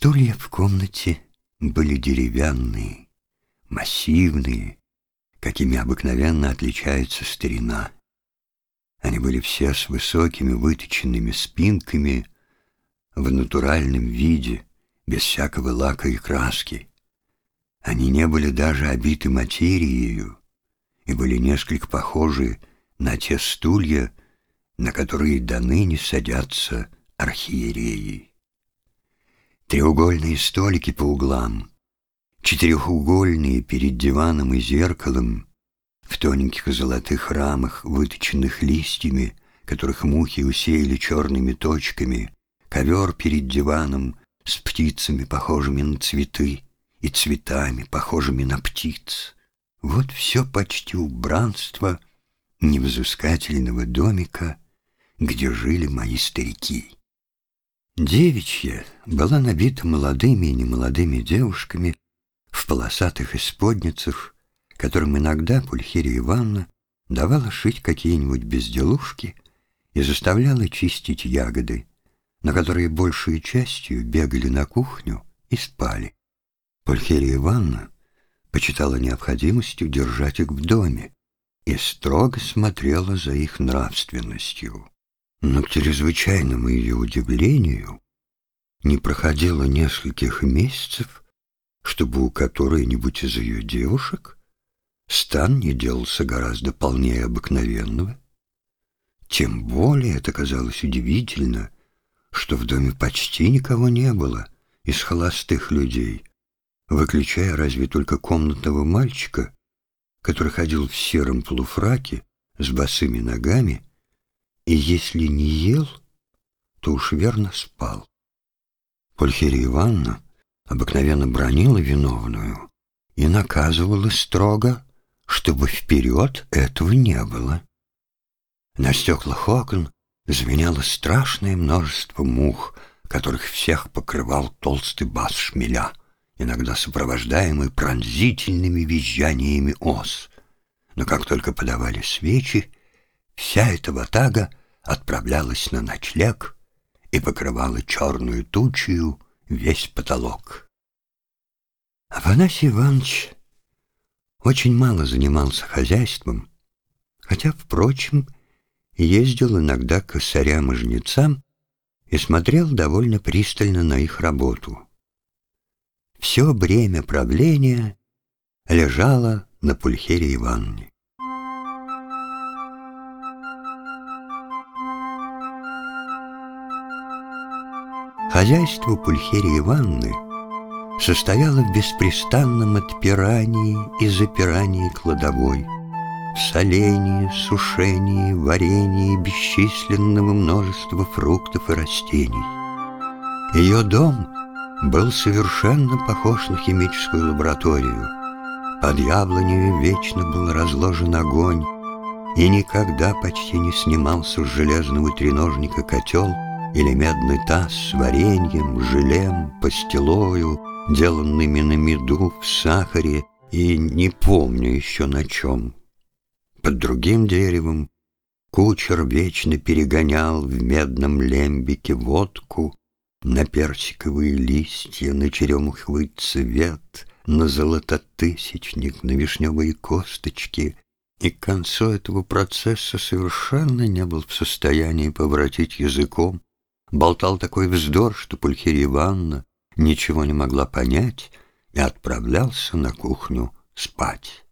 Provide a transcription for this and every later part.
Стулья в комнате были деревянные, массивные, какими обыкновенно отличается старина. Они были все с высокими выточенными спинками в натуральном виде, без всякого лака и краски. Они не были даже обиты материей и были несколько похожи на те стулья, на которые до ныне садятся архиереи. Треугольные столики по углам, четырехугольные перед диваном и зеркалом, в тоненьких золотых рамах, выточенных листьями, которых мухи усеяли черными точками, ковер перед диваном с птицами, похожими на цветы, и цветами, похожими на птиц. Вот все почти убранство невзыскательного домика, где жили мои старики. Девичья была набита молодыми и немолодыми девушками в полосатых исподницах, которым иногда Пульхерия Ивановна давала шить какие-нибудь безделушки и заставляла чистить ягоды, на которые большей частью бегали на кухню и спали. Пульхерия Ивановна почитала необходимостью держать их в доме и строго смотрела за их нравственностью. Но к чрезвычайному ее удивлению не проходило нескольких месяцев, чтобы у которой-нибудь из ее девушек стан не делался гораздо полнее обыкновенного. Тем более это казалось удивительно, что в доме почти никого не было из холостых людей, выключая разве только комнатного мальчика, который ходил в сером полуфраке с босыми ногами и, если не ел, то уж верно спал. Пульхерия Ивановна обыкновенно бронила виновную и наказывала строго, чтобы вперед этого не было. На стеклах окон звенело страшное множество мух, которых всех покрывал толстый бас шмеля, иногда сопровождаемый пронзительными визжаниями ос. Но как только подавали свечи, вся эта ватага отправлялась на ночлег и покрывала черную тучью весь потолок. Афанасий Иванович очень мало занимался хозяйством, хотя, впрочем, ездил иногда к косарям и жнецам и смотрел довольно пристально на их работу. Все бремя правления лежало на Пульхере Ивановне. Хозяйство Пульхерии Ивановны состояло в беспрестанном отпирании и запирании кладовой, солении, сушении, варенье бесчисленного множества фруктов и растений. Ее дом был совершенно похож на химическую лабораторию. Под яблонью вечно был разложен огонь, и никогда почти не снимался с железного треножника котел — или медный таз с вареньем, желем, пастилою, деланными на меду, в сахаре и не помню еще на чем. Под другим деревом кучер вечно перегонял в медном лембике водку на персиковые листья, на черемуховый цвет, на золототысячник, на вишневые косточки — и к концу этого процесса совершенно не был в состоянии поворотить языком болтал такой вздор, что Пульхерия Ивановна ничего не могла понять и отправлялся на кухню спать.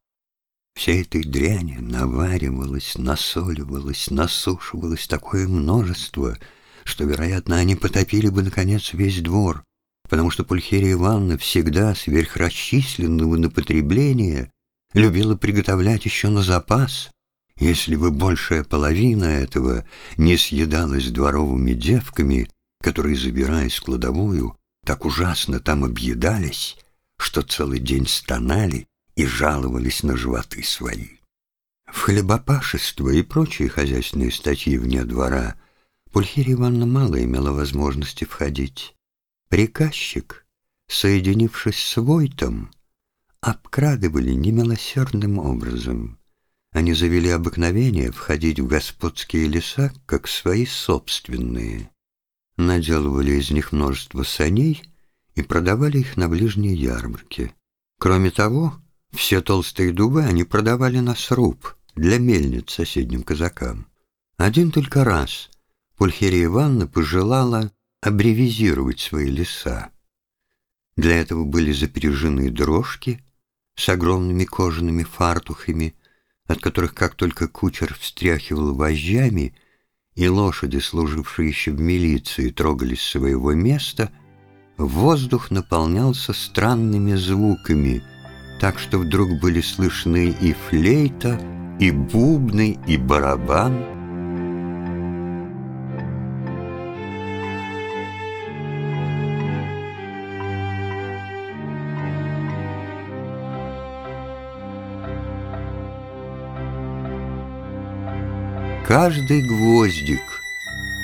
Всей этой дряни наваривалось, насоливалось, насушивалось такое множество, что, вероятно, они потопили бы, наконец, весь двор, потому что Пульхерия Ивановна всегда сверхрасчисленного на потребление любила приготовлять еще на запас, если бы большая половина этого не съедалась дворовыми девками, которые, забираясь в кладовую, так ужасно там объедались, что целый день стонали и жаловались на животы свои. В хлебопашество и прочие хозяйственные статьи вне двора Пульхерия Ивановна мало имела возможности входить. Приказчик, соединившись с Войтом, обкрадывали немилосердным образом. Они завели обыкновение входить в господские леса, как свои собственные. Наделывали из них множество саней и продавали их на ближней ярмарке. Кроме того, все толстые дубы они продавали на сруб для мельниц соседним казакам. Один только раз Пульхерия Ивановна пожелала абревизировать свои леса. Для этого были запряжены дрожки с огромными кожаными фартухами, от которых как только кучер встряхивал вожжами, и лошади, служившие еще в милиции, трогались с своего места, воздух наполнялся странными звуками, так что вдруг были слышны и флейта, и бубны, и барабан — Каждый гвоздик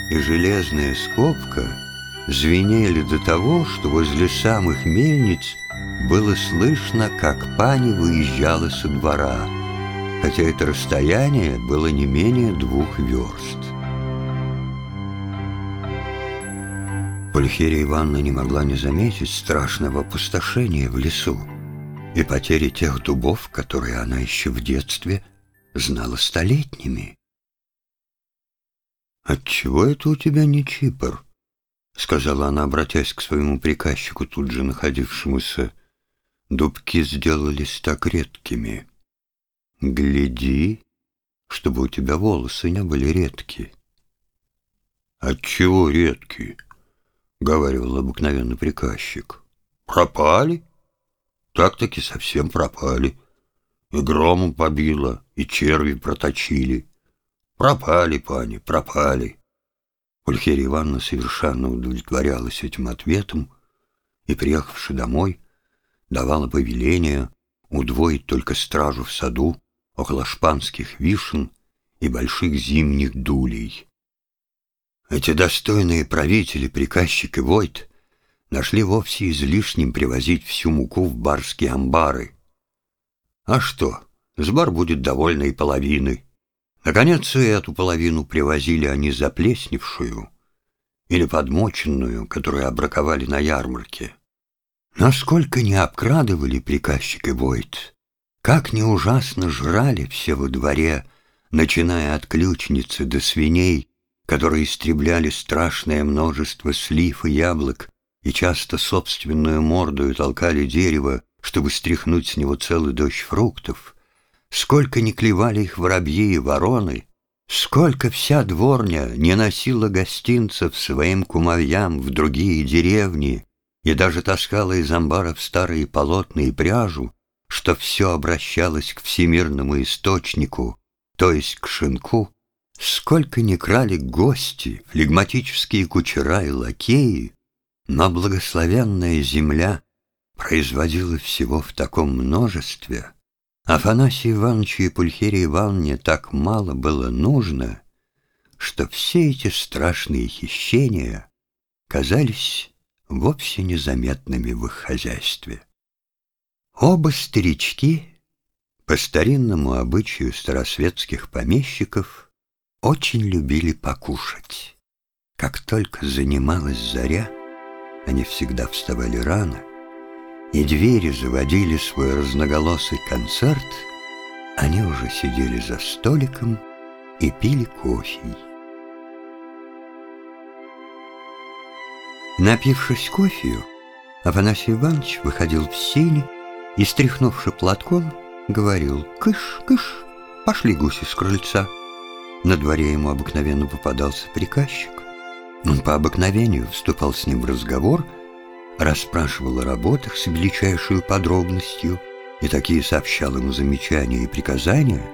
и железная скобка звенели до того, что возле самых мельниц было слышно, как пани выезжала со двора, хотя это расстояние было не менее двух верст. Пульхерия Ивановна не могла не заметить страшного опустошения в лесу и потери тех дубов, которые она еще в детстве знала столетними. «Отчего это у тебя не чипор?» — сказала она, обратясь к своему приказчику, тут же находившемуся. «Дубки сделались так редкими. Гляди, чтобы у тебя волосы не были редкие». «Отчего редкие?» — говорил обыкновенный приказчик. «Пропали? Так-таки совсем пропали. И громом побило, и черви проточили». Пропали, пани, пропали. Пульхерия Ивановна совершенно удовлетворялась этим ответом и, приехавши домой, давала повеление удвоить только стражу в саду около шпанских вишен и больших зимних дулей. Эти достойные правители, приказчик и Войт, нашли вовсе излишним привозить всю муку в барские амбары. А что, с бар будет довольно и половины. Наконец, и эту половину привозили они заплесневшую или подмоченную, которую обраковали на ярмарке. Насколько не обкрадывали приказчик и Войт, как не ужасно жрали все во дворе, начиная от ключницы до свиней, которые истребляли страшное множество слив и яблок и часто собственную мордою толкали дерево, чтобы стряхнуть с него целый дождь фруктов — Сколько не клевали их воробьи и вороны, Сколько вся дворня не носила гостинцев своим кумовьям в другие деревни и даже таскала из амбаров старые полотна и пряжу, что все обращалось к всемирному источнику, то есть к шинку, сколько не крали гости, флегматические кучера и лакеи, но благословенная земля производила всего в таком множестве, Афанасию Ивановичу и Пульхерии Ивановне так мало было нужно, что все эти страшные хищения казались вовсе незаметными в их хозяйстве. Оба старички, по старинному обычаю старосветских помещиков, очень любили покушать. Как только занималась заря, они всегда вставали рано — и двери заводили свой разноголосый концерт, они уже сидели за столиком и пили кофе. Напившись кофею, Афанасий Иванович выходил в сени и, стряхнувши платком, говорил «Кыш, кыш, пошли гуси с крыльца». На дворе ему обыкновенно попадался приказчик. Он по обыкновению вступал с ним в разговор — расспрашивал о работах с величайшей подробностью и такие сообщал ему замечания и приказания,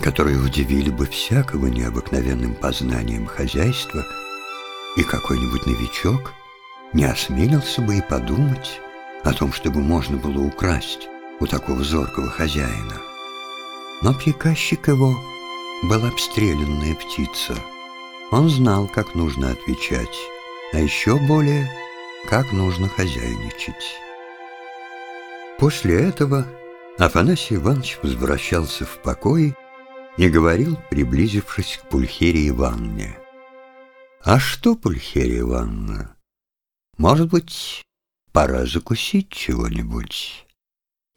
которые удивили бы всякого необыкновенным познанием хозяйства, и какой-нибудь новичок не осмелился бы и подумать о том, чтобы можно было украсть у такого зоркого хозяина. Но приказчик его был обстрелянная птица. Он знал, как нужно отвечать, а еще более — как нужно хозяйничать. После этого Афанасий Иванович возвращался в покой и говорил, приблизившись к Пульхерии Ивановне. «А что, Пульхерия Ивановна, может быть, пора закусить чего-нибудь.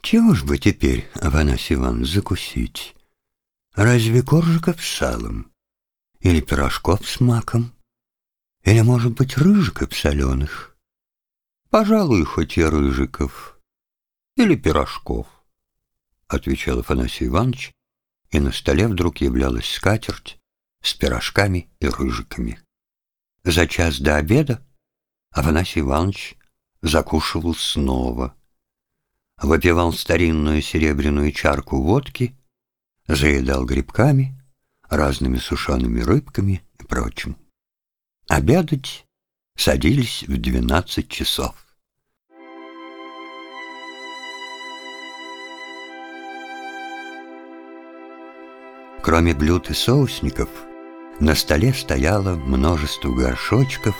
Чего ж бы теперь, Афанасий Иванович, закусить? Разве коржиков с салом? Или пирожков с маком? Или, может быть, рыжиков соленых? Пожалуй, хоть и рыжиков. Или пирожков, — отвечал Афанасий Иванович, и на столе вдруг являлась скатерть с пирожками и рыжиками. За час до обеда Афанасий Иванович закушивал снова, выпивал старинную серебряную чарку водки, заедал грибками, разными сушеными рыбками и прочим. Обедать садились в двенадцать часов. Кроме блюд и соусников, на столе стояло множество горшочков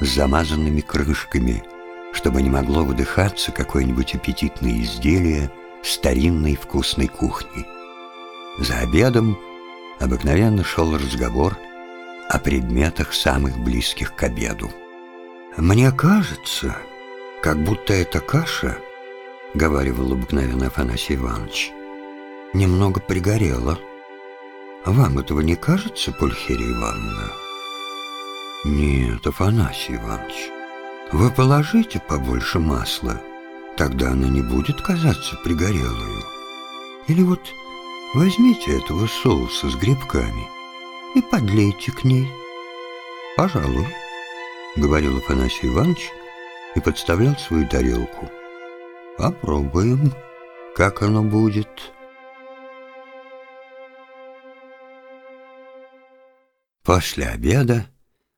с замазанными крышками, чтобы не могло выдыхаться какое-нибудь аппетитное изделие старинной вкусной кухни. За обедом обыкновенно шел разговор о предметах самых близких к обеду. «Мне кажется, как будто эта каша, — говорил обыкновенно Афанасий Иванович, — немного пригорела. Вам этого не кажется, Пульхерия Ивановна?» «Нет, Афанасий Иванович, вы положите побольше масла, тогда она не будет казаться пригорелую. Или вот возьмите этого соуса с грибками и подлейте к ней. Пожалуй». — говорил Афанасий Иванович и подставлял свою тарелку. «Попробуем, как оно будет». После обеда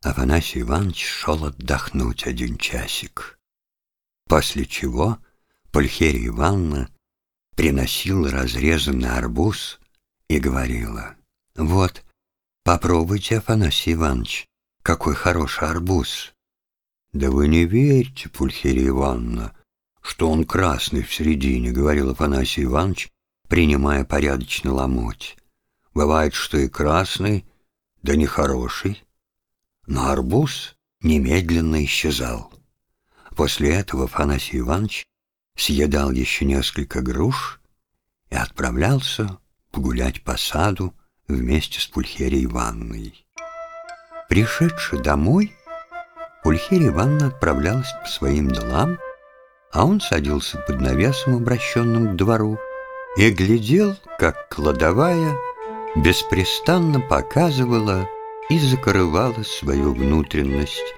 Афанасий Иванович шел отдохнуть один часик, после чего Пульхерия Ивановна приносила разрезанный арбуз и говорила, «Вот, попробуйте, Афанасий Иванович, какой хороший арбуз. Да вы не верьте, Пульхерия Ивановна, что он красный в середине, говорил Афанасий Иванович, принимая порядочно ломоть. Бывает, что и красный, да не хороший. Но арбуз немедленно исчезал. После этого Афанасий Иванович съедал еще несколько груш и отправлялся погулять по саду вместе с Пульхерией Ивановной. Пришедши домой, Ульхерия Ивановна отправлялась по своим делам, а он садился под навесом, обращенным к двору, и глядел, как кладовая беспрестанно показывала и закрывала свою внутренность.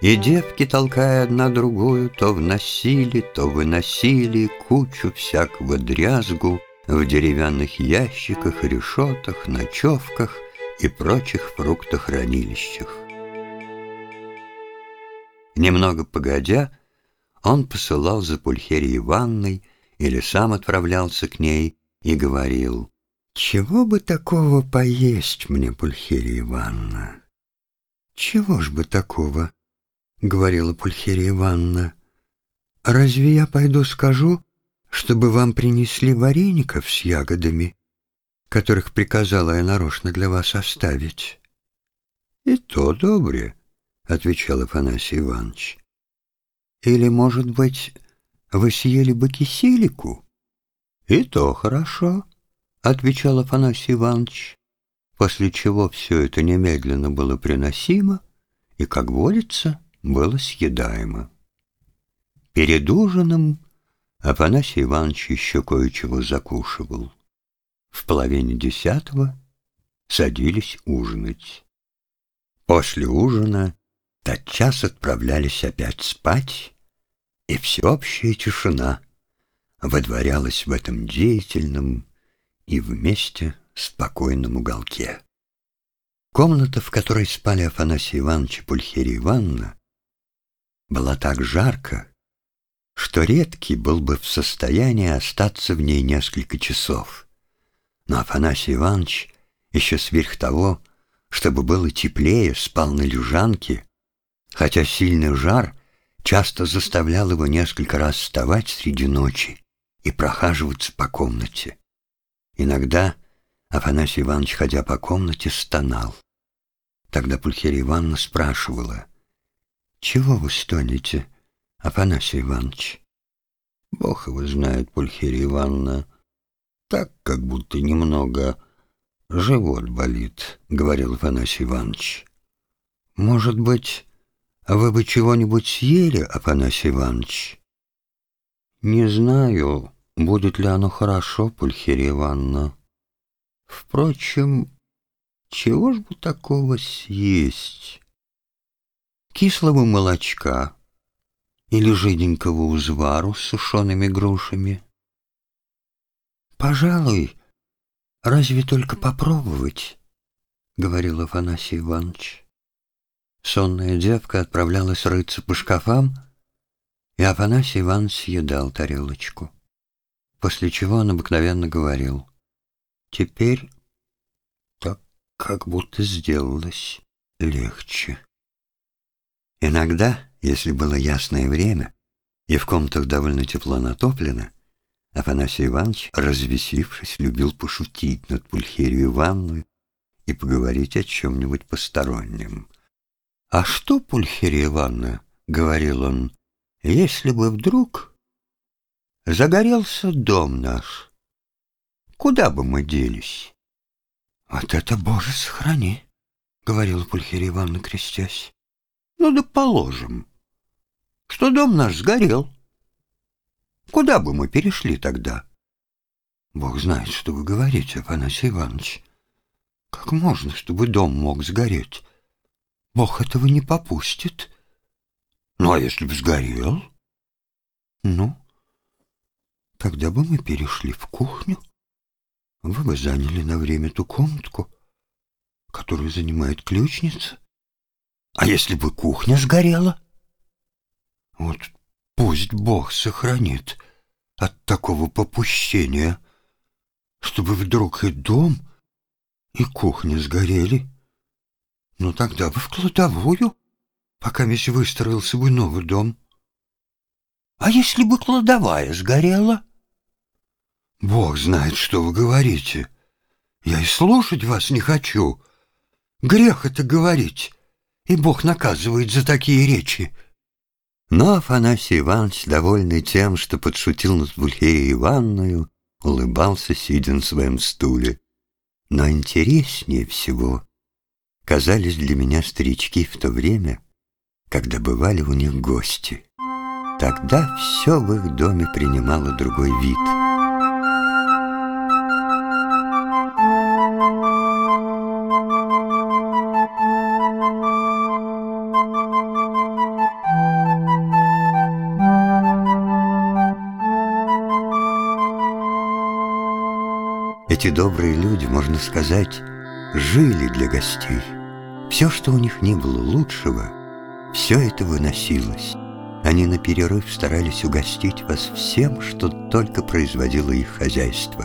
И девки, толкая одна другую, то вносили, то выносили кучу всякого дрязгу в деревянных ящиках, решетах, ночевках — и прочих фруктохранилищах. Немного погодя, он посылал за Пульхерией Ивановной или сам отправлялся к ней и говорил, «Чего бы такого поесть мне, Пульхерия Ивановна?» «Чего ж бы такого?» — говорила Пульхерия Ивановна. «Разве я пойду скажу, чтобы вам принесли вареников с ягодами которых приказала я нарочно для вас оставить. — И то добре, — отвечал Афанасий Иванович. — Или, может быть, вы съели бы киселику? — И то хорошо, — отвечал Афанасий Иванович, после чего все это немедленно было приносимо и, как водится, было съедаемо. Перед ужином Афанасий Иванович еще кое-чего закушивал в половине десятого садились ужинать. После ужина тотчас отправлялись опять спать, и всеобщая тишина водворялась в этом деятельном и вместе спокойном уголке. Комната, в которой спали Афанасий Иванович и Пульхерия Ивановна, была так жарко, что редкий был бы в состоянии остаться в ней несколько часов. Но Афанасий Иванович еще сверх того, чтобы было теплее, спал на лежанке, хотя сильный жар часто заставлял его несколько раз вставать среди ночи и прохаживаться по комнате. Иногда Афанасий Иванович, ходя по комнате, стонал. Тогда Пульхерия Ивановна спрашивала, Чего вы стонете, Афанасий Иванович? Бог его знает, Пульхерия Ивановна. Так, как будто немного живот болит, говорил Афанасий Иванович. Может быть, вы бы чего-нибудь съели, Афанасий Иванович? Не знаю, будет ли оно хорошо, Пульхерия Ивановна. Впрочем, чего ж бы такого съесть? Кислого молочка или жиденького узвару с сушеными грушами? Пожалуй, разве только попробовать, — говорил Афанасий Иванович. Сонная девка отправлялась рыться по шкафам, и Афанасий Иванович съедал тарелочку, после чего он обыкновенно говорил, «Теперь так как будто сделалось легче». Иногда, если было ясное время, и в комнатах довольно тепло натоплено, Афанасий Иванович, развесившись, любил пошутить над Пульхерию Ивановной и поговорить о чем-нибудь постороннем. «А что, Пульхерия Ивановна, — говорил он, — если бы вдруг загорелся дом наш, куда бы мы делись?» «Вот это, Боже, сохрани!» — говорила Пульхерия Ивановна, крестясь. Ну да положим, что дом наш сгорел. Куда бы мы перешли тогда? Бог знает, что вы говорите, Афанасий Иванович. Как можно, чтобы дом мог сгореть? Бог этого не попустит. Ну, а если бы сгорел? Ну, тогда бы мы перешли в кухню. Вы бы заняли на время ту комнатку, которую занимает ключница. А если бы кухня сгорела? Вот пусть Бог сохранит от такого попущения, чтобы вдруг и дом, и кухня сгорели. Ну тогда бы в кладовую, пока весь выстроился бы новый дом. А если бы кладовая сгорела? Бог знает, что вы говорите. Я и слушать вас не хочу. Грех это говорить и Бог наказывает за такие речи. Но Афанасий Иванович, довольный тем, что подшутил над Пульхеей Ивановною, улыбался, сидя на своем стуле. Но интереснее всего казались для меня старички в то время, когда бывали у них гости. Тогда все в их доме принимало другой вид — Эти добрые люди, можно сказать, жили для гостей. Все, что у них не было лучшего, все это выносилось. Они на перерыв старались угостить вас всем, что только производило их хозяйство.